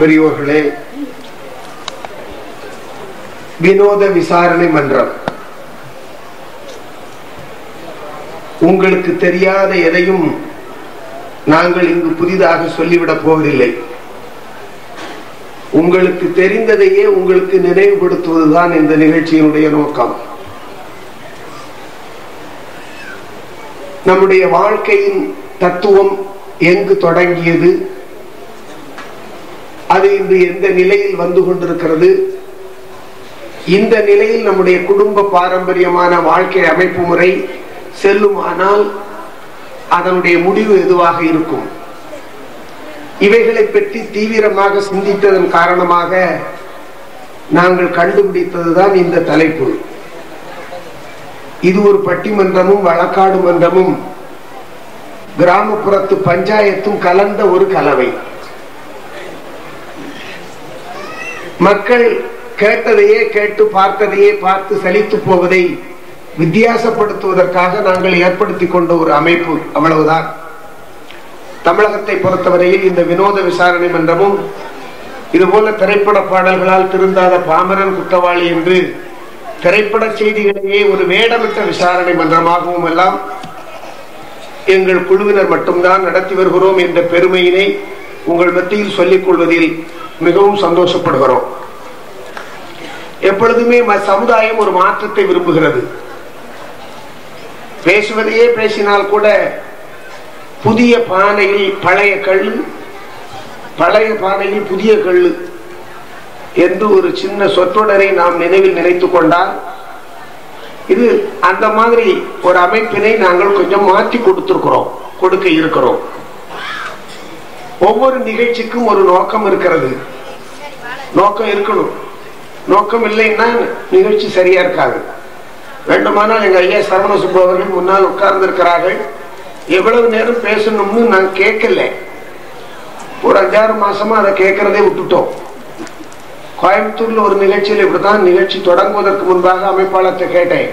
பெரியோர்களே வினோத விசாரணை மன்றம். உங்களுக்கு தெரியாத எதையும் நாங்கள் இங்கு புதிதாக சொல்லிவிடப் போவதில்லை. உங்களுக்கு தெரிந்ததையே உங்களுக்கு நினைவுபடுத்துவதுதான் இந்த நிகழ்ச்சியினுடைய நோக்கம். நம்முடைய வாழ்க்கையின் தத்துவம் எங்கு தொடங்கியது? அது இன்று எந்த நிலையில் வந்து கொண்டிருக்கிறது? இந்த நிலையில் நம்முடைய குடும்ப பாரம்பரியமான வாழ்க்கை அமைப்பு முறை செல்லுமானால் அதனுடைய முடிவு எதுவாக இருக்கும்? இவைகளை பற்றி தீவிரமாக சிந்தித்ததன் காரணமாக நாங்கள் கண்டுபிடித்ததுதான் இந்த தலைப்பு இது ஒரு பட்டிமன்றமும் வழக்காடு மன்றமும் கிராமப்புறத்து பஞ்சாயத்தும் கலந்த ஒரு கலவை. மக்கள் கேட்டதையே கேட்டு பார்த்ததையே பார்த்து சலித்து போவதை வித்தியாசப்படுத்துவதற்காக நாங்கள் ஏற்படுத்தி கொண்ட ஒரு அமைப்பு அவ்வளவுதான். தமிழகத்தை பொறுத்தவரையில் இந்த வினோத விசாரணை மன்றமும் இதுபோல திரைப்பட பாடல்களால் திருந்தாத பாமரன் குற்றவாளி என்று திரைப்பட செய்திகளையே ஒரு வேடமிட்ட விசாரணை மன்றமாகவும் எல்லாம் எங்கள் குழுவினர் மட்டும்தான் நடத்தி வருகிறோம் என்ற பெருமையினை உங்கள் மத்தியில் சொல்லிக் கொள்வதில் மிகவும் சந்தோஷப்படுகிறோம். எப்பொழுதுமே சமுதாயம் ஒரு மாற்றத்தை விரும்புகிறது. பேசுவதையே பேசினால் கூட புதிய பானையில் பழைய கல் பழைய பானையில் புதிய கல் என்று ஒரு சின்ன சொற்றொடரை நாம் நினைவில் நினைத்து கொண்டால் இது அந்த மாதிரி ஒரு அமைப்பினை நாங்கள் கொஞ்சம் மாற்றி கொடுத்திருக்கிறோம் கொடுக்க இருக்கிறோம். ஒவ்வொரு நிகழ்ச்சிக்கும் ஒரு நோக்கம் இருக்கிறது. நோக்கம் இருக்கணும். நோக்கம் இல்லைன்னா நிகழ்ச்சி சரியா இருக்காது. வேண்டுமானால் எங்க ஐயா சரவண சுப்பு அவர்கள் முன்னால் உட்கார்ந்து இருக்கிறார்கள் எவ்வளவு நேரம் பேசணும்னு நான் கேட்கல. ஒரு அஞ்சாறு மாசமா அதை கேட்கறதே விட்டுட்டோம். கோயம்புத்தூர்ல ஒரு நிகழ்ச்சியில் இப்படிதான் நிகழ்ச்சி தொடங்குவதற்கு முன்பாக அமைப்பாளர்கிட்ட கேட்டேன்.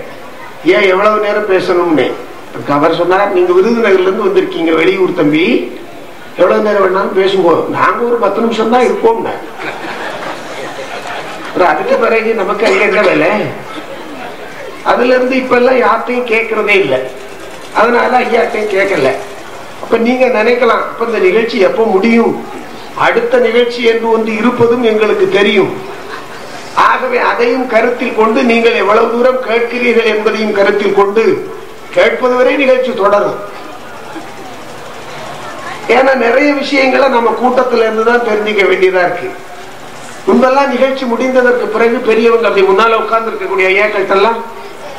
ஏன் எவ்வளவு நேரம் பேசணும்னு? அவர் சொன்னார் நீங்க விருதுநகர்ல இருந்து வந்திருக்கீங்க வெளியூர் தம்பி. எவ்வளவு நேரம் வேணாலும் பேசும்போது நாங்க ஒரு பத்து நிமிஷம் தான் இருப்போம் அதுக்கு பிறகு நமக்கு அங்க என்ன வேலை? அதுல இருந்து இப்ப எல்லாம் யார்ட்டையும் கேட்கறதே இல்லை. அதனால ஐயாட்டையும் கேட்கல அப்ப நீங்க நினைக்கலாம் அப்ப இந்த நிகழ்ச்சி எப்ப முடியும்? அடுத்த நிகழ்ச்சி என்று ஒன்று இருப்பதும் எங்களுக்கு தெரியும். ஆகவே அதையும் கருத்தில் கொண்டு நீங்கள் எவ்வளவு தூரம் கேட்கிறீர்கள் என்பதையும் கருத்தில் கொண்டு கேட்பது வரை நிகழ்ச்சி தொடரும். ஏன்னா நிறைய விஷயங்களை நம்ம கூட்டத்துல இருந்துதான் தெரிஞ்சுக்க வேண்டியதா இருக்கு. முன்பெல்லாம் நிகழ்ச்சி முடிந்ததற்கு பிறகு பெரியவங்க அப்படி முன்னால உட்கார்ந்து இருக்கக்கூடிய ஐயாக்கள்கிட்டலாம்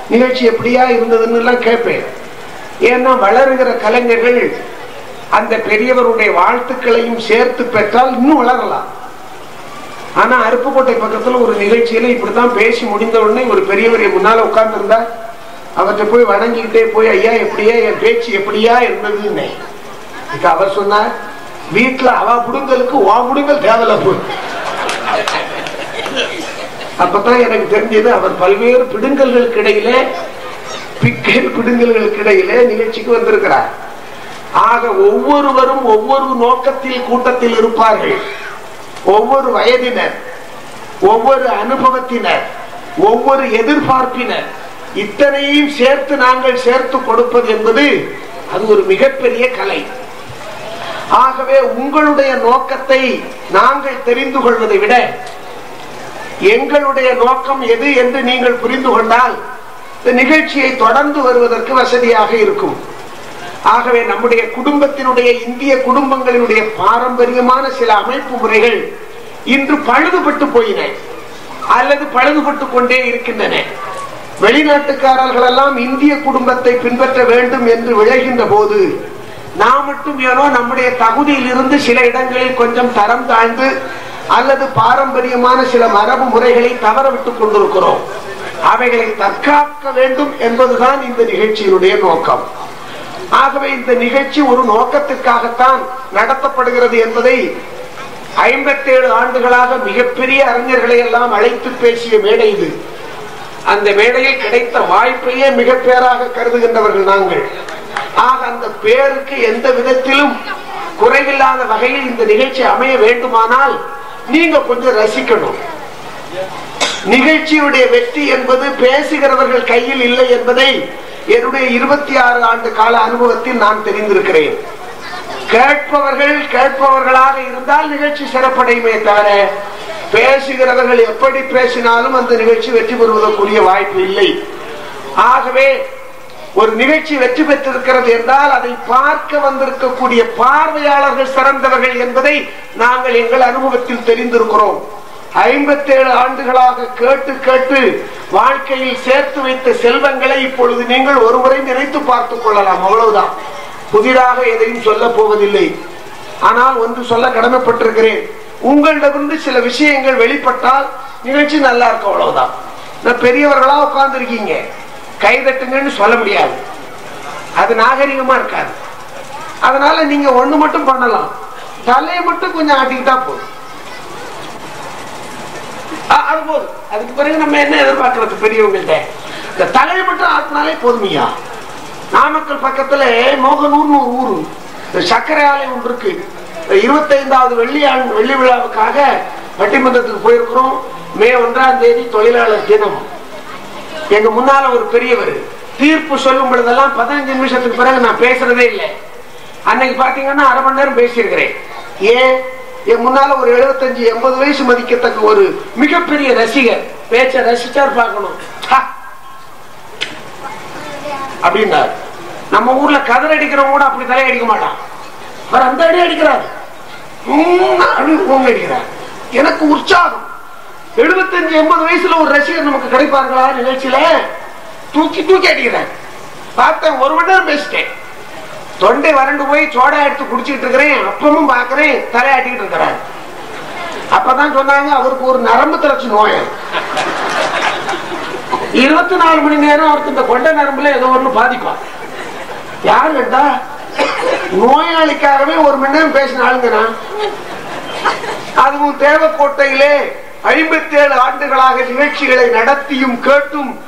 நிகழ்ச்சி எப்படியா இருந்ததுன்னு எல்லாம் கேட்பேன். ஏன்னா வளருகிற கலைஞர்கள் அந்த பெரியவருடைய வாழ்த்துக்களையும் சேர்த்து பெற்றால் இன்னும் வளரலாம். ஆனா அருப்புக்கோட்டை பக்கத்துல ஒரு நிகழ்ச்சியில இப்படித்தான் பேசி முடிந்த உடனே ஒரு பெரியவர் முன்னால உட்கார்ந்து இருந்தா அவர்கிட்ட போய் வணங்கிக்கிட்டே போய் ஐயா எப்படியா? என் பேச்சு எப்படியா இருந்ததுன்னு அவர் சொன்னார் வீட்டுல அவ புடுங்கலுக்கு வா புடுங்கல் தேவையில்ல போய் அப்பதான் எனக்கு தெரிஞ்சது அவர் பல்வேறு பிடுங்கல்களுக்கு இடையிலே பிக்கல் பிடுங்கல்களுக்கு இடையிலே நிகழ்ச்சிக்கு வந்திருக்கிறார். ஆக ஒவ்வொருவரும் ஒவ்வொரு நோக்கத்தில் கூட்டத்தில் இருப்பார்கள். ஒவ்வொரு வயதினர் ஒவ்வொரு அனுபவத்தினர் ஒவ்வொரு எதிர்பார்ப்பினர் இத்தனையும் சேர்த்து நாங்கள் சேர்த்து கொடுப்பது என்பது அது ஒரு மிகப்பெரிய கலை. ஆகவே உங்களுடைய நோக்கத்தை நாங்கள் தெரிந்து கொள்வதை விட எங்களுடைய நோக்கம் எது என்று நீங்கள் புரிந்து கொண்டால் இந்த நிகழ்ச்சியை தொடர்ந்து வருவதற்கு வசதியாக இருக்கும். ஆகவே நம்முடைய குடும்பத்தினுடைய இந்திய குடும்பங்களினுடைய பாரம்பரியமான சில அமைப்பு முறைகள் இன்று பழுதுபட்டு போயின அல்லது பழுதுபட்டு கொண்டே இருக்கின்றன. வெளிநாட்டுக்காரர்கள் எல்லாம் இந்திய குடும்பத்தை பின்பற்ற வேண்டும் என்று விளைகின்ற போது நாம் மட்டும் ஏனோ நம்முடைய தகுதியில் இருந்து சில இடங்களில் கொஞ்சம் தரம் தாழ்ந்து அல்லது பாரம்பரியமான சில மரபு முறைகளை தவற விட்டுக் கொண்டிருக்கிறோம். அவைகளை தற்காக்க வேண்டும் என்பதுதான் இந்த நிகழ்ச்சியினுடைய நோக்கம். ஆகவே இந்த நிகழ்ச்சி ஒரு நோக்கத்திற்காகத்தான் நடத்தப்படுகிறது என்பதை ஐம்பத்தி ஏழு ஆண்டுகளாக மிகப்பெரிய அறிஞர்களை எல்லாம் அழைத்து பேசிய மேடை இது. அந்த மேடையில் கிடைத்த வாய்ப்பையே மிக பேராக கருதுகின்றவர்கள் நாங்கள். ஆக அந்த பேருக்கு எந்த விதத்திலும் குறைவில்லாத வகையில் இந்த நிகழ்ச்சி அமைய வேண்டுமானால் நீங்க கொஞ்சம் ரசிக்கணும். நிகழ்ச்சியுடைய வெற்றி என்பது பேசுகிறவர்கள் கையில் இல்லை என்பதை என்னுடைய இருபத்தி ஆறு ஆண்டு கால அனுபவத்தில் நான் தெரிந்திருக்கிறேன். கேட்பவர்கள் கேட்பவர்களாக இருந்தால் நிகழ்ச்சி சிறப்படையுமே தவிர பேசுகிறவர்கள் எப்படி பேசினாலும் அந்த நிகழ்ச்சி வெற்றி பெறுவதற்குரிய வாய்ப்பு இல்லை. ஆகவே ஒரு நிகழ்ச்சி வெற்றி பெற்றிருக்கிறது என்றால் அதை பார்க்க வந்திருக்கக்கூடிய பார்வையாளர்கள் சிறந்தவர்கள் என்பதை நாங்கள் எங்கள் அனுபவத்தில் தெரிந்திருக்கிறோம். ஐம்பத்தேழு ஆண்டுகளாக கேட்டு கேட்டு வாழ்க்கையில் சேர்த்து வைத்த செல்வங்களை இப்பொழுது நீங்கள் ஒருமுறை நினைத்து பார்த்துக் கொள்ளலாம். அவ்வளவுதான். புதிதாக எதையும் சொல்ல போவதில்லை. ஆனால் ஒன்று சொல்ல கடமைப்பட்டிருக்கிறேன். உங்களிடமிருந்து சில விஷயங்கள் வெளிப்பட்டால் நிகழ்ச்சி நல்லா இருக்கும். அவ்வளவுதான். நான் பெரியவர்களா உட்கார்ந்து இருக்கீங்க கைதட்டுங்கன்னு சொல்ல முடியாது. அது நாகரிகமா இருக்காது. அதனால நீங்க ஒண்ணு மட்டும் பண்ணலாம். தலையை மட்டும் கொஞ்சம் ஆட்டிக்கிட்டா போதும். அது போதும். அதுக்கு பிறகு நம்ம என்ன எதிர்பார்க்கறது பெரியவங்கள்ட்ட? இந்த தலையை மட்டும் ஆட்டினாலே போதுமையா நாமக்கல் பக்கத்துல மோகனூர்னு ஒரு ஊரு. இந்த சர்க்கரை ஆலை ஒன்று இருக்கு. இருபத்தைந்தாவது வெள்ளி வெள்ளி விழாவுக்காக பட்டிமன்றத்துக்கு போயிருக்கிறோம். மே ஒன்றாம் தேதி தொழிலாளர் தினம். எங்க முன்னால ஒரு பெரியவர். தீர்ப்பு சொல்லும் பொழுதெல்லாம் பதினஞ்சு நிமிஷத்துக்கு பிறகு நான் பேசுறதே இல்லை. அன்னைக்கு பாத்தீங்கன்னா அரை மணி நேரம் பேசியிருக்கிறேன். ஏன்? என் முன்னால ஒரு 75 எண்பது வயசு மதிக்கத்தக்க ஒரு மிகப்பெரிய ரசிகர். பேச்ச ரசிச்சார் பார்க்கணும். ஹா! அப்படின்னாரு. நம்ம ஊர்ல கதர் அடிக்கிறவங்க கூட அப்படி தலையை அடிக்க மாட்டான். அவர் அந்த அடி அடிக்கிறார். அடி அடிக்கிறார் எனக்கு உற்சாகம். 75 எண்பது வயசுல ஒரு ரசிகர் நமக்கு கிடைப்பார்களா நிகழ்ச்சியில? தூக்கி தூக்கி அடிக்கிறார் பார்த்தேன் ஒரு மணி நேரம் பேசிட்டேன். தொண்டை வறண்டு போய் சோடா எடுத்து குடிச்சிட்டு இருக்கிறேன். அப்பமும் பாக்குறேன் தலையாட்டிக்கிட்டு இருக்கிறேன் அப்பதான் சொன்னாங்க அவருக்கு ஒரு நரம்பு திரச்சு நோய். இருபத்தி நாலு மணி நேரம் அவருக்கு இந்த கொண்ட நரம்புல ஏதோ ஒண்ணு பாதிப்பா. யாரு கேட்டா நோயாளிக்காகவே ஒரு மணி நேரம் பேசின ஆளுங்கண்ணா. அதுவும் தேவக்கோட்டையிலே ஐம்பத்தி ஏழு ஆண்டுகளாக நிகழ்ச்சிகளை நடத்தியும் கேட்டும்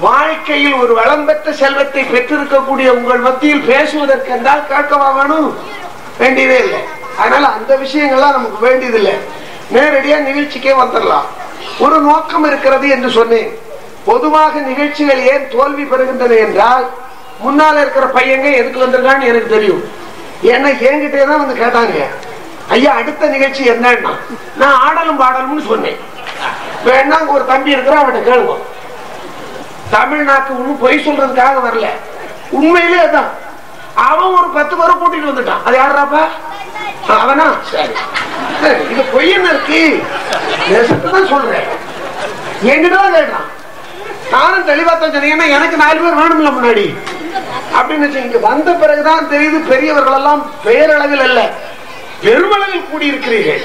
வாழ்க்கையில் ஒரு வளம் பெற்ற செல்வத்தை பெற்றிருக்கக்கூடிய உங்கள் மத்தியில் பேசுவதற்கு என்றால் கேட்கவா வேணும் வேண்டியதே இல்லை. அதனால அந்த விஷயங்கள்லாம் நமக்கு வேண்டியதில்லை. நேரடியா நிகழ்ச்சிக்கே வந்துடலாம். ஒரு நோக்கம் இருக்கிறது என்று சொன்னேன். பொதுவாக நிகழ்ச்சிகள் ஏன் தோல்வி பெறுகின்றன என்றால் முன்னால இருக்கிற பையங்க எதுக்கு வந்திருக்கான்னு எனக்கு தெரியும். ஏன்னா என்கிட்டே தான் வந்து கேட்டாங்க. ஐயா அடுத்த நிகழ்ச்சி என்னன்னா? நான் ஆடலும் பாடலும்னு சொன்னேன். வேணா ஒரு தம்பி இருக்கிறான் அவன்கிட்ட கேளுங்க. தமிழ்நாட்டு ஒண்ணும் பொய் சொல்றதுக்காக வரல. உண்மையிலே அதான். அவன் ஒரு பத்து பேரை கூட்டிட்டு வந்துட்டான். அது யாருறாப்பா? அவனா? சரி. சரி, இது பொய்யன்னு இருக்கு? நேசத்தை தான் சொல்றேன். என்கிட்ட தான் கேட்டான். நானும் தெளிவா தான் எனக்கு நாலு பேர் வேணும்ல முன்னாடி. அப்படின்னு வச்சு இங்க வந்த பிறகுதான் தெரியுது பெரியவர்கள் எல்லாம் பெயரளவில் இல்லை பெருமளவில் கூடியிருக்கிறீர்கள்.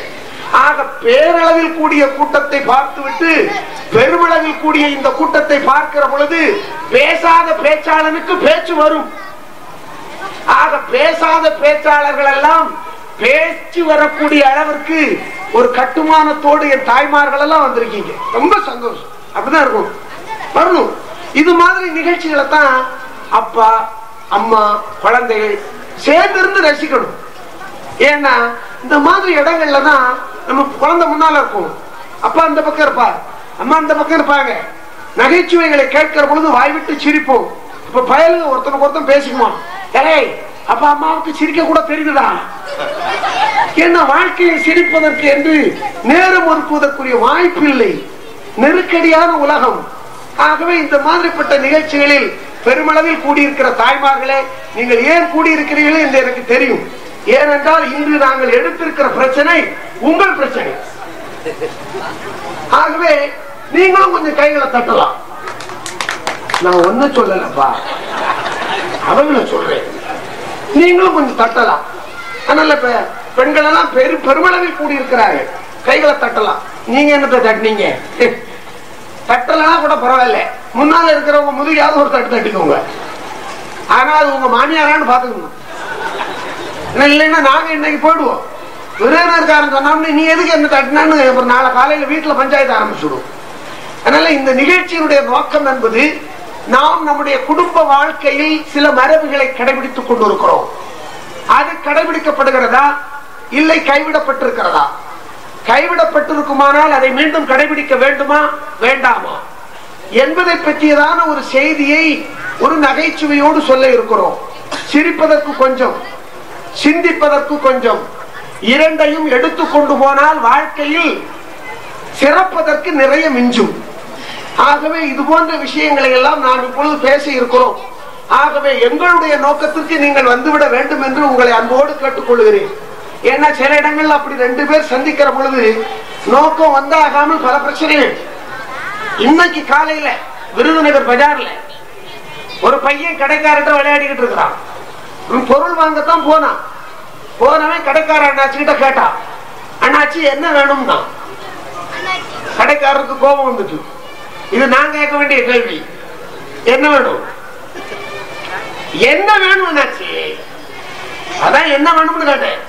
ஆக பேரளவில் கூடிய கூட்டத்தை பார்த்துவிட்டு பெருமளவில் கூடிய இந்த கூட்டத்தை பார்க்கிற பொழுது பேசாத பேச்சாளனுக்கு பேச்சு வரும். ஆக பேசாத பேச்சாளர்கள் எல்லாம் பேச்சு வரக்கூடிய அளவிற்கு ஒரு கட்டுமானத்தோடு என் தாய்மார்கள் எல்லாம் வந்திருக்கீங்க. ரொம்ப சந்தோஷம். அப்படிதான் இருக்கும். வரணும். இது மாதிரி நிகழ்ச்சிகளை தான் அப்பா அம்மா குழந்தைகள் சேர்ந்திருந்து ரசிக்கணும். ஏன்னா இந்த மாதிரி இடங்கள்ல தான் நம்ம குழந்தை முன்னால இருக்கும். அப்பா அந்த பக்கம் இருப்பார் அம்மா அந்த பக்கம் இருப்பாங்க. நகைச்சுவைகளை கேட்கிற பொழுது வாய் விட்டு சிரிப்போம். இப்ப பயலுங்க ஒருத்தனுக்கு ஒருத்தன் பேசிக்குவான். ஏய் அப்பா அம்மாவுக்கு சிரிக்க கூட தெரியுதுடா. என்ன வாழ்க்கையை சிரிப்பதற்கு என்று நேரம் ஒதுக்குவதற்குரிய வாய்ப்பு இல்லை. நெருக்கடியான உலகம். ஆகவே இந்த மாதிரிப்பட்ட நிகழ்ச்சிகளில் பெருமளவில் கூடியிருக்கிற தாய்மார்களே நீங்கள் ஏன் கூடியிருக்கிறீர்கள் என்று எனக்கு தெரியும். ஏனென்றால் இன்று நாங்கள் எடுத்திருக்கிற பிரச்சனை உங்கள் பிரச்சனை. ஆகவே நீங்களும் கொஞ்சம் கைகளை தட்டலாம். நான் ஒண்ணு சொல்லலப்பா. அவங்கள சொல்றேன். நீங்களும் கொஞ்சம் தட்டலாம். அதனால இப்ப பெண்கள் எல்லாம் பெரு பெருமளவில் கூடியிருக்கிறார்கள். கைகளை தட்டலாம். நீங்க என்னத்தை தட்டினீங்க? தட்டலாம் கூட பரவாயில்ல. முன்னால இருக்கிறவங்க முதுகையாவது ஒரு தட்டு தட்டிக்கோங்க. ஆனா அது உங்க மாமியாரான்னு பாத்துக்கணும். இல்லைன்னா நாங்க இன்னைக்கு போயிடுவோம். விருதுநர்காரன் சொன்னோம்னு நீ எதுக்கு என்ன தட்டினான்னு? அப்புறம் நாளை காலையில வீட்டுல பஞ்சாயத்து ஆரம்பிச்சுடுவோம். அதனால இந்த நிகழ்ச்சியினுடைய நோக்கம் என்பது நாம் நம்முடைய குடும்ப வாழ்க்கையில் சில மரபுகளை கடைபிடித்துக் கொண்டிருக்கிறோம். அது கடைபிடிக்கப்படுகிறதா? இல்லை கைவிடப்பட்டிருக்கிறதா? கைவிடப்பட்டிருக்குமானால் அதை மீண்டும் கடைபிடிக்க வேண்டுமா? வேண்டாமா? என்பதை பற்றியதான ஒரு செய்தியை ஒரு நகைச்சுவையோடு சொல்ல இருக்கிறோம். சிரிப்பதற்கு கொஞ்சம். சிந்திப்பதற்கு கொஞ்சம். இரண்டையும் எடுத்து கொண்டு போனால் வாழ்க்கையில் சிறப்பதற்கு நிறைய மிஞ்சும். ஆகவே இது போன்ற விஷயங்களை எல்லாம் நாம் இப்பொழுது பேச இருக்கிறோம் ஆகவே எங்களுடைய நோக்கத்திற்கு நீங்கள் வந்துவிட வேண்டும் என்று உங்களை அன்போடு கேட்டுக்கொள்கிறேன். ஏன்னா சில இடங்கள்ல அப்படி ரெண்டு பேர் சந்திக்கிற பொழுது நோக்கம் வந்தாகாமல் பல பிரச்சனைகள். இன்னைக்கு காலையில விருதுநகர் பஜார்ல ஒரு பையன் கடைக்காரர்கிட்ட விளையாடிக்கிட்டு இருக்கிறான். பொருள் வாங்கத்தான் போனான். போனவன் கடைக்கார அண்ணாச்சி கிட்ட கேட்டான் அண்ணாச்சி என்ன வேணும்னா? கடைக்காரருக்கு கோபம் வந்துட்டு இது நான் கேட்க வேண்டிய கேள்வி. என்ன வேணும்? என்ன வேணும் அண்ணாச்சி? அதான் என்ன வேணும்னு கேட்டேன்.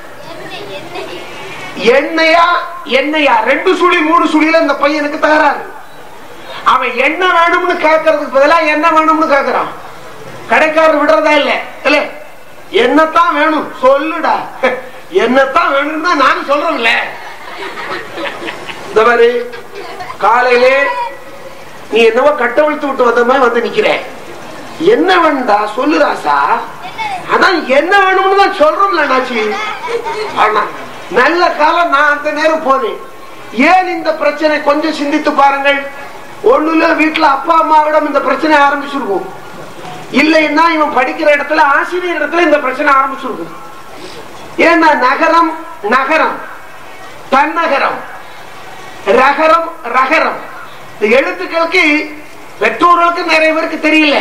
எண்ணெயா எண்ணெயா? ரெண்டு சுழி மூணு சுழியில இந்த பையனுக்கு தகராறு. அவன் என்ன வேணும்னு கேட்கறதுக்கு பதிலா என்ன வேணும்னு கேட்கறான். கடைக்காரர் விடுறதா இல்ல? இல்ல. என்னத்தான் வேணும்? சொல்லுடா. என்னத்தான் வேணும் தான் நானும் சொல்றேன்ல. இந்த மாதிரி காலையிலே நீ என்னவோ கட்டவிழ்த்து விட்டு வந்த மாதிரி வந்து நிக்கிற. என்ன வேண்டா சொல்லுராசா அதான் என்ன வேணும்னு தான் சொல்றோம்ல நாச்சி ஆனா நல்ல காலம் நான் அந்த நேரம் போனேன் ஏன் இந்த பிரச்சனை? கொஞ்சம் சிந்தித்து பாருங்கள். ஒண்ணுல வீட்டுல அப்பா அம்மாவிடம் இந்த பிரச்சனை ஆரம்பிச்சிருக்கும். இல்லைன்னா இவன் படிக்கிற இடத்துல ஆசிரியர் இடத்துல இந்த பிரச்சனை ஆரம்பிச்சிருக்கும் ஏன்னா நகரம் நகரம் தன்னகரம் ரகரம் ரகரம். இந்த எழுத்துக்களுக்கு பெற்றோர்களுக்கு நிறைய பேருக்கு தெரியல.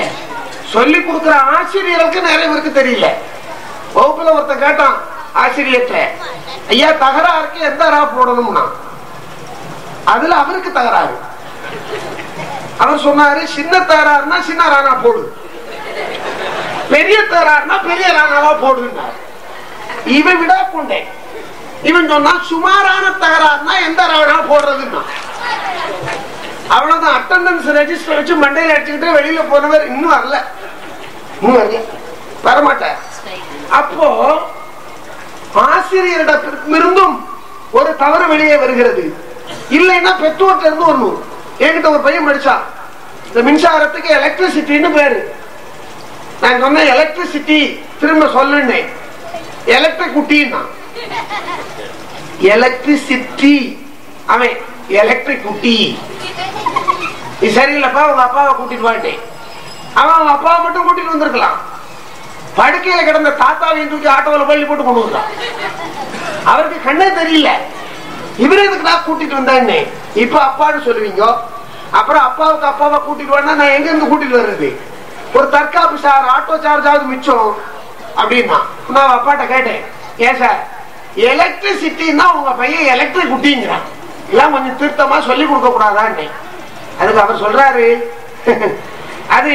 சொல்லி கொடுக்கிற ஆசிரியர்களுக்கு நிறைய பேருக்கு தெரியல. வகுப்புல ஒருத்தன் கேட்டான் ஆசிரியர்கிட்ட ஐயா தகராறுக்கு எந்த ரா போடணும்னா? அதுல அவருக்கு தகராறு. அவர் சொன்னாரு சின்ன தகராறுனா சின்ன ரானா போடு. பெரிய தகராறுனா பெரிய ராணாவா போடுன்றார் இவன் விடா கொண்டேன் இவன் சொன்னா சுமாரான தகராறுனா எந்த ராணா போடுறதுன்னா. அவ்வளவுதான். அட்டண்டன்ஸ் ரெஜிஸ்டர் வச்சு மண்டையில அடிச்சுக்கிட்டு வெளியில போனவர் இன்னும் வரல. இன்னும் வரல. வரமாட்டார். அப்போ ஆசிரியரிடமிருந்தும் ஒரு தவறு வெளியே வருகிறது. இல்லைன்னா பெற்றோர்ல இருந்து ஒண்ணு என்கிட்ட ஒரு பையன் படிச்சா இந்த மின்சாரத்துக்கு எலக்ட்ரிசிட்டின்னு பேரு. நான் சொன்னேன் எலக்ட்ரிசிட்டி திரும்ப சொல்லுன்னேன் எலக்ட்ரிக் குட்டின்னா. எலக்ட்ரிசிட்டி அவன் எலக்ட்ரிக் குட்டி. நீ சரியில்லப்பா உங்க அப்பாவை கூட்டிட்டு வாண்டேன் அவன் அவங்க அப்பாவை மட்டும் கூட்டிட்டு வந்திருக்கலாம். படுக்கையில கிடந்த தாத்தாவையும் தூக்கி ஆட்டோவில் பள்ளி போட்டு கொண்டு வந்தான் அவருக்கு கண்ணே தெரியல. இவரு இதுக்கு நான் கூட்டிட்டு வந்தேன்னு? இப்ப அப்பான்னு சொல்லுவீங்க? அப்புறம் அப்பாவுக்கு அப்பாவை கூட்டிட்டு வந்தா நான் எங்க இருந்து கூட்டிட்டு வர்றது? ஒரு தற்காப்பு சார் ஆட்டோ சார்ஜாவது மிச்சம் அப்படின்னா நான் அப்பாட்ட கேட்டேன். ஏன் சார் எலக்ட்ரிசிட்டின்னா உங்க பையன் எலக்ட்ரிக் குட்டிங்கிறான். எல்லாம் கொஞ்சம் திருத்தமா சொல்லி கொடுக்க கூடாதான்னு அதுக்கு அவர் சொல்றாரு. அது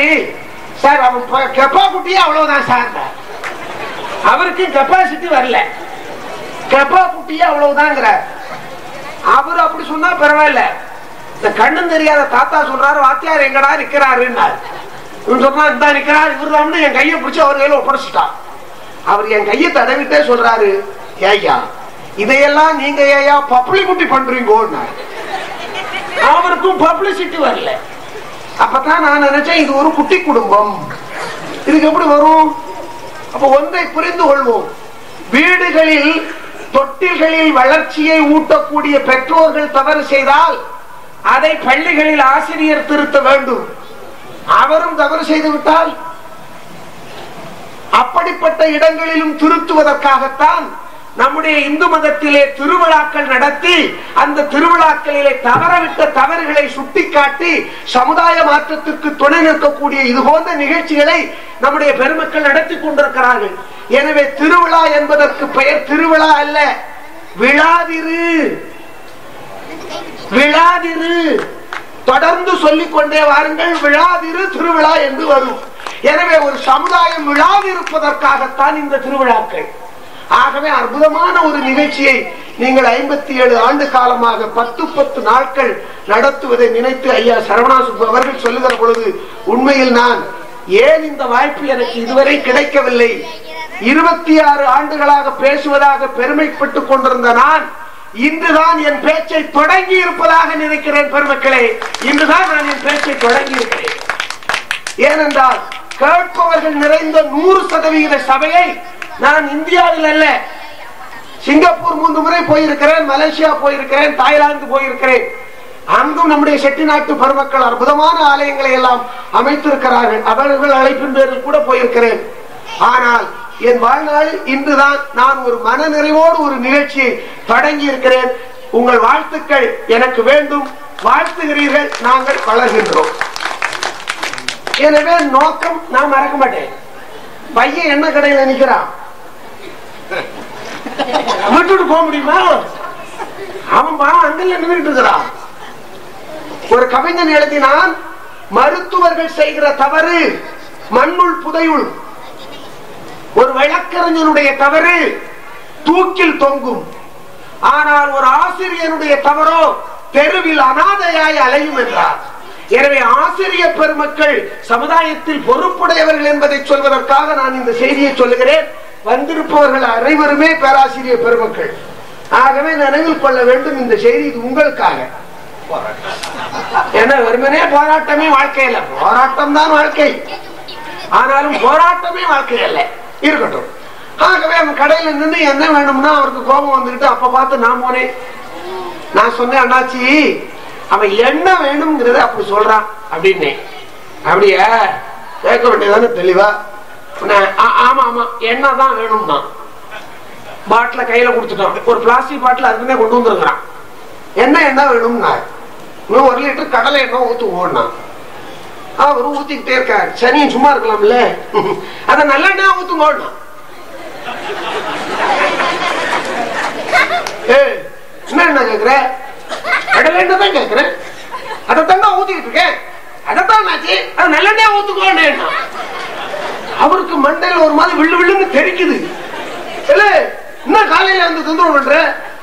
சார் அவன் கெப்பா குட்டியே அவ்வளவுதான் சார் அவருக்கு கெப்பாசிட்டி வரல. கெப்பா குட்டியே அவ்வளவுதாங்கிறார் அவர் அப்படி சொன்னா பரவாயில்ல. இந்த கண்ணும் தெரியாத தாத்தா சொல்றாரு வாத்தியார் எங்கடா நிக்கிறாருன்னாரு. இவன் சொன்னா இதுதான் நிக்கிறார் இவர் என் கையை பிடிச்சி அவர் கையில ஒப்படைச்சிட்டான். அவர் என் கையை தடவிட்டே சொல்றாரு ஏய்யா இதையெல்லாம் நீங்க ஏயா பப்ளிகுட்டி பண்றீங்கன்னு. அவருக்கும் பப்ளிசிட்டி வரல. அப்பதான் நான் நினைச்சேன் இது ஒரு குட்டி குடும்பம். இதுக்கு எப்படி வரும்? அப்ப ஒன்றை புரிந்து கொள்வோம். வீடுகளில் தொட்டில்களில் வளர்ச்சியை ஊட்டக்கூடிய பெற்றோர்கள் தவறு செய்தால் அதை பள்ளிகளில் ஆசிரியர் திருத்த வேண்டும். அவரும் தவறு செய்து விட்டால் அப்படிப்பட்ட இடங்களிலும் திருத்துவதற்காகத்தான் நம்முடைய இந்து மதத்திலே திருவிழாக்கள் நடத்தி அந்த திருவிழாக்களிலே தவறவிட்ட தவறுகளை சுட்டிக்காட்டி சமுதாய மாற்றத்திற்கு துணை நிற்கக்கூடிய இது போன்ற நிகழ்ச்சிகளை நம்முடைய பெருமக்கள் நடத்தி கொண்டிருக்கிறார்கள். எனவே திருவிழா என்பதற்கு பெயர் திருவிழா அல்ல. விழாதிரு. விழாதிரு. தொடர்ந்து சொல்லிக் கொண்டே வாருங்கள் விழாதிரு திருவிழா என்று வரும். எனவே ஒரு சமுதாயம் விழாவிருப்பதற்காகத்தான் இந்த திருவிழாக்கள். ஆகவே அற்புதமான ஒரு நிகழ்ச்சியை நீங்கள் ஐம்பத்தி ஏழு ஆண்டு காலமாக பத்து பத்து நாட்கள் நடத்துவதை நினைத்து ஐயா சரவணா சுப்பு அவர்கள் சொல்லுகிற பொழுது உண்மையில் நான் ஏன் இந்த வாய்ப்பு எனக்கு இதுவரை கிடைக்கவில்லை? இருபத்தி ஆறு ஆண்டுகளாக பேசுவதாக பெருமைப்பட்டுக் கொண்டிருந்த நான் இன்றுதான் என் பேச்சை தொடங்கி இருப்பதாக நினைக்கிறேன் பெருமக்களே. இன்றுதான் நான் என் பேச்சை தொடங்கி இருக்கிறேன். ஏனென்றால் கேட்பவர்கள் நிறைந்த நூறு சதவிகித சபையை நான் இந்தியாவில் அல்ல சிங்கப்பூர் மூன்று முறை போயிருக்கிறேன் மலேசியா போயிருக்கிறேன் தாய்லாந்து போயிருக்கிறேன். அங்கும் நம்முடைய செட்டிநாட்டு பெருமக்கள் அற்புதமான ஆலயங்களை எல்லாம் அமைத்திருக்கிறார்கள். அவர்கள் அழைப்பின் பேரில் கூட போயிருக்கிறேன். ஆனால் என் வாழ்நாளில் இன்றுதான் நான் ஒரு மன நிறைவோடு ஒரு நிகழ்ச்சியை தொடங்கி இருக்கிறேன் உங்கள் வாழ்த்துக்கள் எனக்கு வேண்டும். வாழ்த்துகிறீர்கள். நாங்கள் வளர்கின்றோம் எனவே நோக்கம் நான் மறக்க மாட்டேன். பையன் என்ன கடையில நிக்கிறான்? விட்டுட்டு போக முடியுமா? அவன் பா நின்றுட்டு இருக்கிறான். ஒரு கவிஞன் எழுதினான் மருத்துவர்கள் செய்கிற தவறு மண்ணுள் புதையுள் ஒரு வழக்கறிஞனுடைய தவறு தூக்கில் தொங்கும். ஆனால் ஒரு ஆசிரியனுடைய தவறோ தெருவில் அனாதையாய் அலையும் என்றார். எனவே ஆசிரிய பெருமக்கள் சமுதாயத்தில் பொறுப்புடையவர்கள் என்பதை சொல்வதற்காக நான் இந்த செய்தியை சொல்லுகிறேன். வந்திருப்பவர்கள் அனைவருமே பேராசிரியர் பெருமக்கள். ஆகவே நினைவில் கொள்ள வேண்டும் இந்த செய்தி உங்களுக்காக. என்ன வெறுமனே போராட்டமே வாழ்க்கை அல்ல போராட்டம் தான் வாழ்க்கை. ஆனாலும் போராட்டமே வாழ்க்கை அல்ல இருக்கட்டும். ஆகவே அவன் கடையில நின்று என்ன வேணும்னா அவருக்கு கோபம் வந்துகிட்டு அப்ப பார்த்து நான் போனேன். நான் சொன்னேன் அண்ணாச்சி அவன் என்ன வேணுங்கிறத அப்படி சொல்றான் அப்படின்னு. அப்படியா? கேட்க வேண்டியதானே தெளிவா? நான், ஆ- ஆமா ஆமா என்ன தான் வேணும் பாட்டில கையில கொடுத்துட்டோம் ஒரு பிளாஸ்டிக் பாட்டில் அதுக்குமே கொண்டு வந்துருக்கிறான். என்ன என்ன வேணும்னா இன்னும் ஒரு லிட்டர் கடலை எண்ணெய் ஊத்து ஓடனா அவரு ஊத்திக்கிட்டே இருக்காரு. சனியும் சும்மா இருக்கலாம்ல? அத நல்லெண்ணெய் ஊத்துங்க. என்ன கேக்குற கடலை எண்ணெய் தான் கேக்குறேன் அதைத்தான் நான் ஊத்திக்கிட்டு இருக்கேன். அதைத்தான் நாச்சு அது நல்லெண்ணெய் ஊத்துக்கோன்னு அவருக்கு மண்டையில ஒரு மாதிரி வில்லு வில்லுன்னு தெரிக்குது. இல்ல என்ன காலையில வந்து தொந்தரவு பண்ற?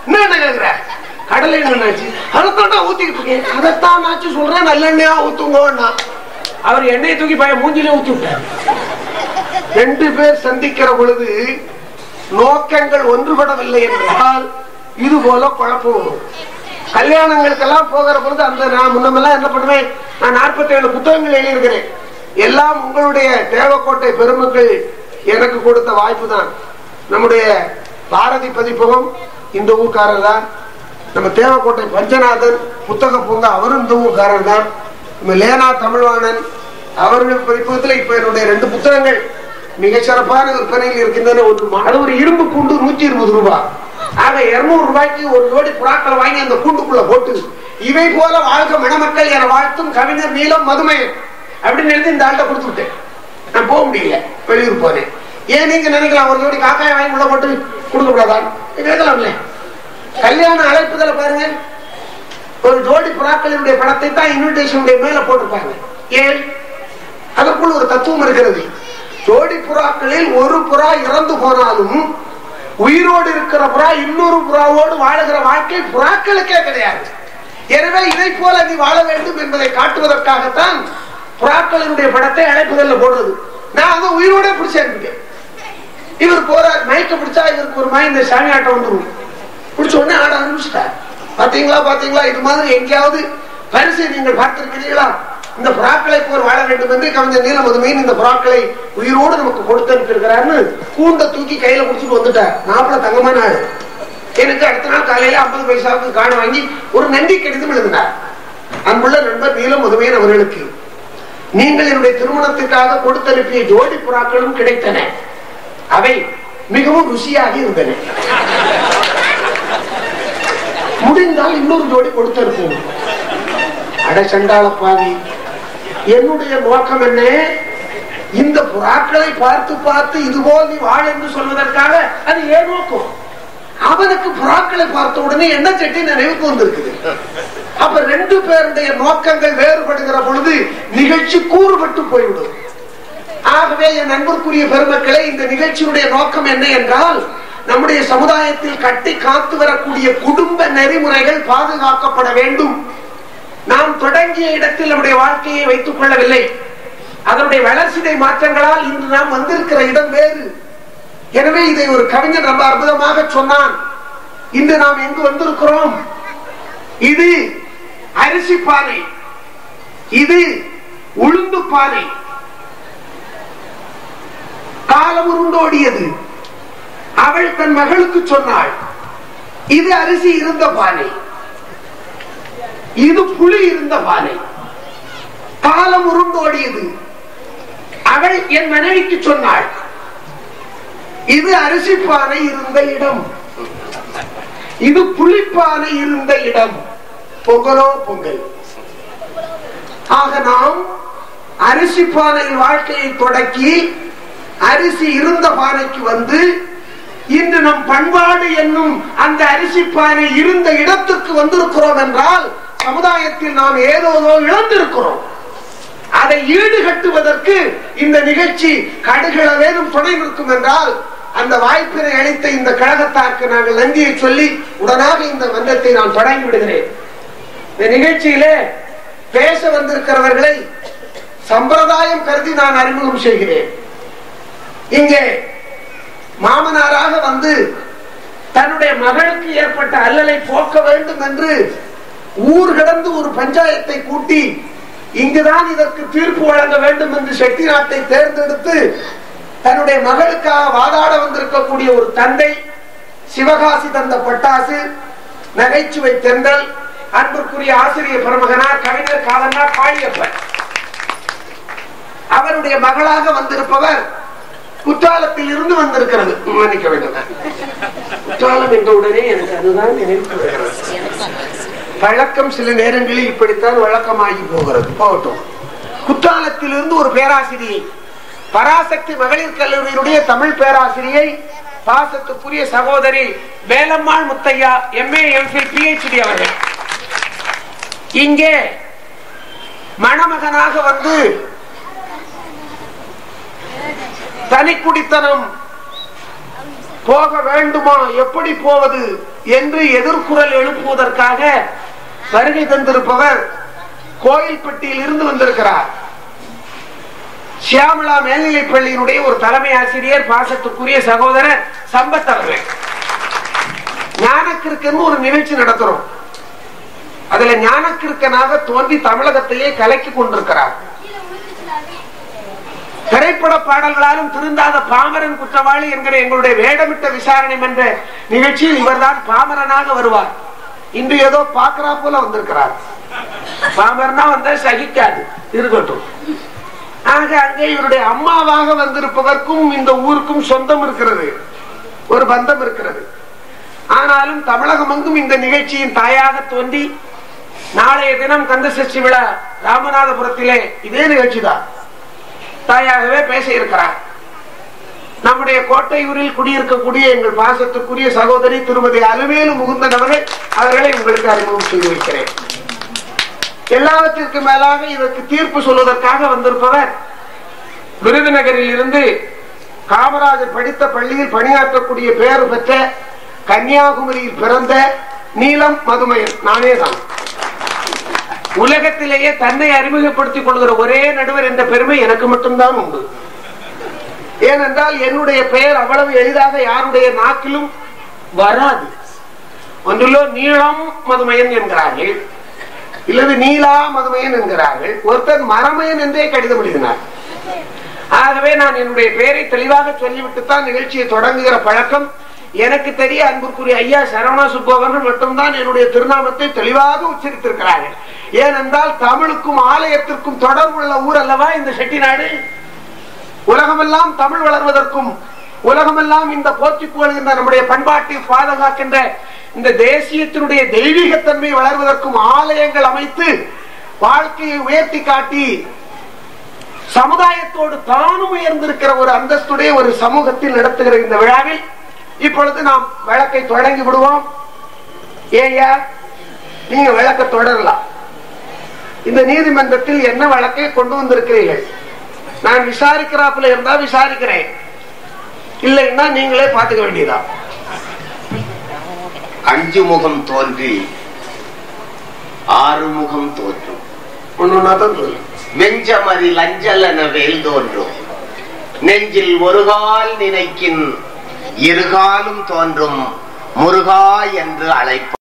என்ன என்ன கேக்குற? கடலை என்னாச்சு? அதைத்தான் நான் ஊத்திக்கிட்டு இருக்கேன். அதைத்தான் நாச்சு சொல்றேன் நல்லெண்ணெயா ஊத்துங்கோன்னா. அவர் எண்ணெயை தூக்கி பய மூஞ்சிலே ஊற்றி விட்டார். ரெண்டு பேர் சந்திக்கிற பொழுது நோக்கங்கள் ஒன்றுபடவில்லை என்றால் இது போல குழப்பம் கல்யாணங்களுக்கெல்லாம் போகிற பொழுது அந்த நான் முன்னமெல்லாம் என்ன பண்ணுவேன்? நான் 47 ஏழு புத்தகங்கள் எழுதியிருக்கிறேன். எல்லாம் உங்களுடைய தேவக்கோட்டை பெருமக்கள் எனக்கு கொடுத்த வாய்ப்பு தான் நம்முடைய பாரதி பதிப்பகம் இந்த ஊக்காரர் தான் நம்ம தேவக்கோட்டை பஞ்சநாதன் புத்தக பூங்கா அவரும் இந்த ஊர்க்காரர் தான் லேனா தமிழ்வாணன் அவர்கள் பதிப்பகத்தில் இப்ப என்னுடைய ரெண்டு புத்தகங்கள் மிக சிறப்பான விற்பனையில் இருக்கின்றன. ஒன்று அது ஒரு இரும்பு கூண்டு நூத்தி இருபது ரூபாய் ஆக இருநூறு ரூபாய்க்கு ஒரு ஜோடி புறாக்களை வாங்கி அந்த கூண்டுக்குள்ள போட்டு இவை போல வாழ்க மணமக்கள் என வாழ்த்தும் கவிஞர் நீளம் மதுமையன் அப்படின்னு எழுதி இந்த ஆள்கிட்ட கொடுத்து விட்டேன். நான் போக முடியல. வெளியூர் போனேன். ஏன் நீங்க நினைக்கலாம் ஒரு ஜோடி காக்காய் வாங்கி உள்ள போட்டு கொடுக்க கூடாதான் கேட்கலாம்ல கல்யாண அழைப்புதலை பாருங்க ஒரு ஜோடி புறாக்களினுடைய படத்தை தான் இன்விடேஷனுடைய மேல போட்டிருப்பாங்க. ஏன்? அதற்குள் ஒரு தத்துவம் இருக்கிறது. ஜோடி புறாக்களில் ஒரு புறா இறந்து போனாலும் உயிரோடு இருக்கிற புறா இன்னொரு புறாவோடு வாழுகிற வாழ்க்கை புறாக்களுக்கே கிடையாது. எனவே இதை போல நீ வாழ வேண்டும் என்பதை காட்டுவதற்காகத்தான் புறாக்களினுடைய படத்தை அழைப்புதல்ல போடுறது. நான் அதை உயிரோட பிடிச்சிருக்கேன் இவர் போற மயக்க பிடிச்சா இவருக்கு ஒரு மாதிரி இந்த சாமி ஆட்டம் வந்துடும் பிடிச்ச உடனே ஆட ஆரம்பிச்சுட்டார். பாத்தீங்களா பாத்தீங்களா? இது மாதிரி எங்கேயாவது பரிசு நீங்கள் பார்த்திருக்கிறீர்களா? இந்த புறாக்களை போர் வாழ வேண்டும் என்று கவிஞர் நீல இந்த புறாக்களை உயிரோடு நமக்கு கொடுத்து அனுப்பியிருக்கிறார்னு கூண்டை தூக்கி கையில குடிச்சிட்டு வந்துட்டார். நாப்பல தங்கமான ஆளு எனக்கு அடுத்த நாள் காலையில ஐம்பது பைசாவுக்கு காண வாங்கி ஒரு நன்றி கடிதம் எழுதினார். அன்புள்ள நண்பர் நீலமதுமையன் அவர்களுக்கு நீங்கள் என்னுடைய திருமணத்துக்காக கொடுத்தனுப்பிய ஜோடி புறாக்களும் கிடைத்தன. அவை மிகவும் ருசியாக இருந்தன. முடிந்தால் இன்னொரு ஜோடி கொடுத்திருப்போம். அட சண்டாள பாவி என்னுடைய நோக்கம் என்ன? இந்த புறாக்களை பார்த்து பார்த்து இதுபோல் நீ வாழ் என்று சொல்வதற்காக அது ஏன் நோக்கம்? அவனுக்கு புறாக்களை பார்த்த உடனே என்ன செட்டி நினைவுக்கு வந்திருக்குது? அப்ப ரெண்டு பேருடைய நோக்கங்கள் வேறுபடுகிற பொழுது நிகழ்ச்சி கூறுபட்டு போய்விடும். ஆகவே என் நண்பருக்குரிய பெருமக்களை இந்த நிகழ்ச்சியுடைய நோக்கம் என்ன என்றால் நம்முடைய சமுதாயத்தில் கட்டி காத்து வரக்கூடிய குடும்ப நெறிமுறைகள் பாதுகாக்கப்பட வேண்டும். நாம் தொடங்கிய இடத்தில் நம்முடைய வாழ்க்கையை வைத்துக் கொள்ளவில்லை. அதனுடைய வளர்ச்சிதை மாற்றங்களால் இன்று நாம் வந்திருக்கிற இடம் வேறு. எனவே இதை ஒரு கவிஞர் ரொம்ப அற்புதமாக சொன்னான் இன்று நாம் எங்கு வந்திருக்கிறோம்? இது அரிசி பானை இது உளுந்து பானை காலம் உருண்டோடியது. அவள் தன் மகளுக்கு சொன்னாள் இது அரிசி இருந்த பானை. இது புளி இருந்த பானை. காலம் உருண்டோடியது அவள் என் மனைவிக்கு சொன்னாள் இது அரிசி பானை இருந்த இடம். இது புளிப்பானை இருந்த இடம். பொங்கலோ பொங்கல் ஆக நாம் அரிசி பானையில் வாழ்க்கையை தொடக்கி அரிசி இருந்த பானைக்கு வந்து இன்று நம் பண்பாடு என்னும் அந்த அரிசி பானை இருந்த இடத்துக்கு வந்திருக்கிறோம் என்றால் சமுதாயத்தில் நாம் ஏதோதோ இழந்திருக்கிறோம். அதை ஈடுகட்டுவதற்கு இந்த நிகழ்ச்சி கடுகளவேதும் துணை நிற்கும் என்றால் அந்த வாய்ப்பினை அளித்த இந்த கழகத்தாருக்கு நாங்கள் நன்றியை சொல்லி உடனாக இந்த மன்றத்தை நான் தொடங்கி விடுகிறேன். இந்த நிகழ்ச்சியிலே பேச வந்திருக்கிறவர்களை சம்பிரதாயம் கருதி நான் அறிமுகம் செய்கிறேன். இங்கே மாமனாராக வந்து தன்னுடைய மகளுக்கு ஏற்பட்ட அல்லலை போக்க வேண்டும் என்று ஊர் கடந்து ஒரு பஞ்சாயத்தை கூட்டி இங்குதான் இதற்கு தீர்ப்பு வழங்க வேண்டும் என்று செட்டி நாட்டை தேர்ந்தெடுத்து தன்னுடைய மகளுக்காக வாதாட வந்திருக்கக்கூடிய ஒரு தந்தை சிவகாசி தந்த பட்டாசு நகைச்சுவை தென்றல் அன்பிற்குரிய ஆசிரியர் பிரமகனா கவிஞர் காலனார் பாடியப்பர் அவருடைய மகளாக வந்திருப்பவர் குற்றாலத்தில் இருந்து வந்திருக்கிறது. மன்னிக்க வேண்டும். குற்றாலம் என்ற உடனே எனக்கு அதுதான் நினைவுக்கு வருகிறது. பழக்கம் சில நேரங்களில் இப்படித்தான் வழக்கமாகி போகிறது. போகட்டும். குற்றாலத்தில் இருந்து ஒரு பேராசிரியை பராசக்தி மகளிர் கல்லூரியினுடைய தமிழ் பேராசிரியை பாசத்துக்குரிய சகோதரி Velammal Muthaiya MA MPhil PhD அவர்கள். இங்கே மணமகனாக வந்து தனிக்குடித்தனம். போக வேண்டுமா? எப்படி போவது? என்று எதிர்குரல் எழுப்புவதற்காக வருகை தந்திருப்பவர் கோயில்பட்டியில் இருந்து வந்திருக்கிறார். சியாமலா மேல்நிலைப் பள்ளியினுடைய ஒரு தலைமை ஆசிரியர் பாசத்துக்குரிய சகோதரர் சம்பத் அவர்கள் ஞானக்கிற்கன்னு ஒரு நிகழ்ச்சி நடத்துறோம். அதுல ஞானக்கிற்கனாக தோன்றி தமிழகத்தையே கலக்கி கொண்டிருக்கிறார். திரைப்பட பாடல்களாலும் திருந்தாத பாமரன் குற்றவாளி என்கிற எங்களுடைய வேடமிட்ட விசாரணை என்ற நிகழ்ச்சியில் இவர்தான் பாமரனாக வருவார். இன்று ஏதோ பாக்குறா போல வந்திருக்கிறார். பாமரனா வந்த சகிக்காது இருக்கட்டும். ஆக அங்கே இவருடைய அம்மாவாக வந்திருப்பதற்கும் இந்த ஊருக்கும் சொந்தம் இருக்கிறது ஒரு பந்தம் இருக்கிறது. ஆனாலும் தமிழகம் எங்கும் இந்த நிகழ்ச்சியின் தாயாக தோன்றி நாளைய தினம் கந்த சஷ்டி விழா ராமநாதபுரத்திலே இதே நிகழ்ச்சி தான் தாயாகவே பேசியிருக்கிறார். நம்முடைய கோட்டையூரில் குடியிருக்கக்கூடிய எங்கள் பாசத்துக்குரிய சகோதரி திருமதி அலுவேலு முகுந்தன் அவர்கள் அவர்களை உங்களுக்கு அறிமுகம் செய்து வைக்கிறேன் எல்லாவற்றிற்கு மேலாக இதற்கு தீர்ப்பு சொல்வதற்காக வந்திருப்பவர் விருதுநகரில் இருந்து காமராஜர் படித்த பள்ளியில் பணியாற்றக்கூடிய பெயர் பெற்ற கன்னியாகுமரியில் பிறந்த நீலம் மதுமையன். நானே தான் உலகத்திலேயே தன்னை அறிமுகப்படுத்திக் கொள்கிற ஒரே நடுவர் என்ற பெருமை எனக்கு மட்டும்தான் உண்டு. ஏனென்றால் என்னுடைய பெயர் அவ்வளவு எளிதாக யாருடைய நாக்கிலும் வராது. ஒன்றிலோ நீளம் மதுமையன் என்கிறார்கள். இல்லது நீலா மதுமையன் என்கிறார்கள். ஒருத்தர் மரமையன் என்றே கடிதம் எழுதினார். ஆகவே நான் என்னுடைய பெயரை தெளிவாக சொல்லிவிட்டு தான் நிகழ்ச்சியை தொடங்குகிற பழக்கம் எனக்கு தெரிய அன்புக்குரிய ஐயா சரவண சுப்பவர்கள் மட்டும்தான் என்னுடைய திருநாமத்தை தெளிவாக உச்சரித்திருக்கிறார்கள் ஏனென்றால் தமிழுக்கும் ஆலயத்திற்கும் தொடர்புள்ள ஊர் அல்லவா இந்த செட்டிநாடு? உலகமெல்லாம் தமிழ் வளர்வதற்கும் உலகமெல்லாம் இந்த போற்றி புகழ்கின்ற நம்முடைய பண்பாட்டை பாதுகாக்கின்ற இந்த தேசியத்தினுடைய தெய்வீகத்தன்மை வளர்வதற்கும் ஆலயங்கள் அமைத்து வாழ்க்கையை உயர்த்தி காட்டி சமுதாயத்தோடு தானும் உயர்ந்திருக்கிற ஒரு அந்தஸ்துடைய ஒரு சமூகத்தில் நடத்துகிற இந்த விழாவில் இப்பொழுது நாம் விளக்கை தொடங்கி விடுவோம். ஏயா நீங்க விளக்க தொடரலாம். இந்த நீதிமன்றத்தில் என்ன வழக்கை கொண்டு வந்திருக்கிறீர்கள்? நான் விசாரிக்கிறாப்புல இருந்தா விசாரிக்கிறேன். இல்லைன்னா நீங்களே பாத்துக்க வேண்டியதா? அஞ்சு முகம் தோன்றி ஆறு முகம் தோன்றும். வெஞ்சமரி லஞ்சலன வேல் தோன்றும். நெஞ்சில் ஒரு கால் நினைக்கின் இருகாலும் தோன்றும் முருகா என்று அழைப்ப